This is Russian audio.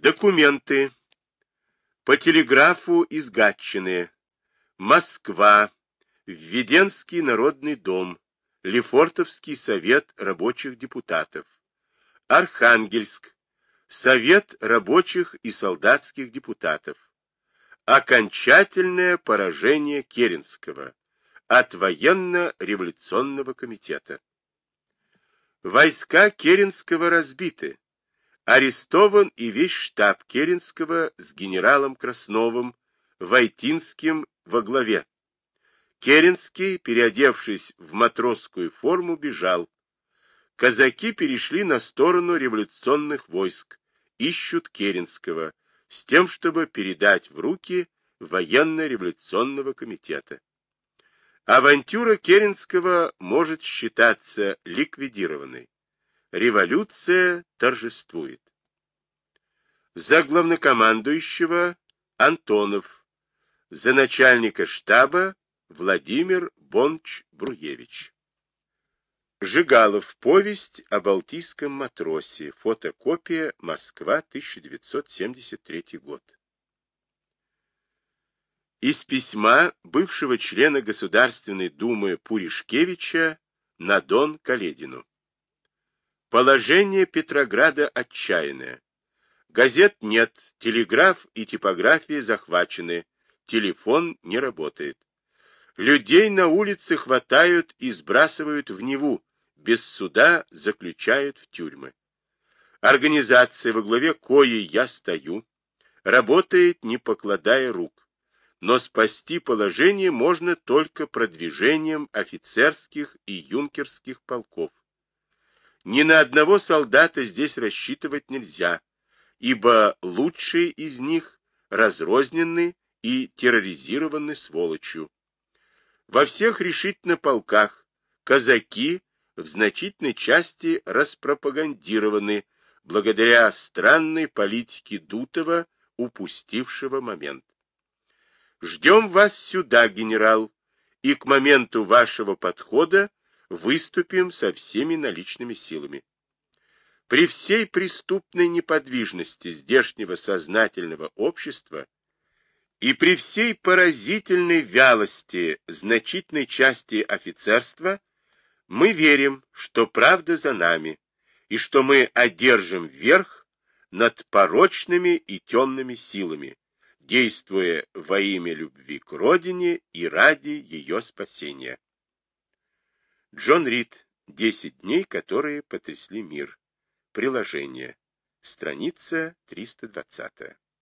Документы. По телеграфу из Гатчины. Москва. Введенский народный дом. Лефортовский совет рабочих депутатов. Архангельск. Совет рабочих и солдатских депутатов. Окончательное поражение Керенского от военно-революционного комитета. Войска Керенского разбиты. Арестован и весь штаб Керенского с генералом Красновым, Войтинским во главе. Керенский, переодевшись в матросскую форму, бежал. Казаки перешли на сторону революционных войск, ищут Керенского, с тем, чтобы передать в руки военно-революционного комитета. Авантюра Керенского может считаться ликвидированной. Революция торжествует. За главнокомандующего Антонов. За начальника штаба Владимир Бонч-Бруевич. Жигалов. Повесть о балтийском матросе. Фотокопия. Москва, 1973 год. Из письма бывшего члена Государственной Думы Пуришкевича на Дон Каледину. Положение Петрограда отчаянное. Газет нет, телеграф и типография захвачены, телефон не работает. Людей на улице хватают и сбрасывают в Неву, без суда заключают в тюрьмы. Организация, во главе коей я стою, работает, не покладая рук. Но спасти положение можно только продвижением офицерских и юнкерских полков. Ни на одного солдата здесь рассчитывать нельзя, ибо лучшие из них разрознены и терроризированы сволочью. Во всех решительно полках казаки в значительной части распропагандированы благодаря странной политике Дутова, упустившего момент. Ждем вас сюда, генерал, и к моменту вашего подхода выступим со всеми наличными силами. При всей преступной неподвижности здешнего сознательного общества и при всей поразительной вялости значительной части офицерства мы верим, что правда за нами, и что мы одержим верх над порочными и темными силами, действуя во имя любви к родине и ради ее спасения. Джон Рид. Десять дней, которые потрясли мир. Приложение. Страница 320.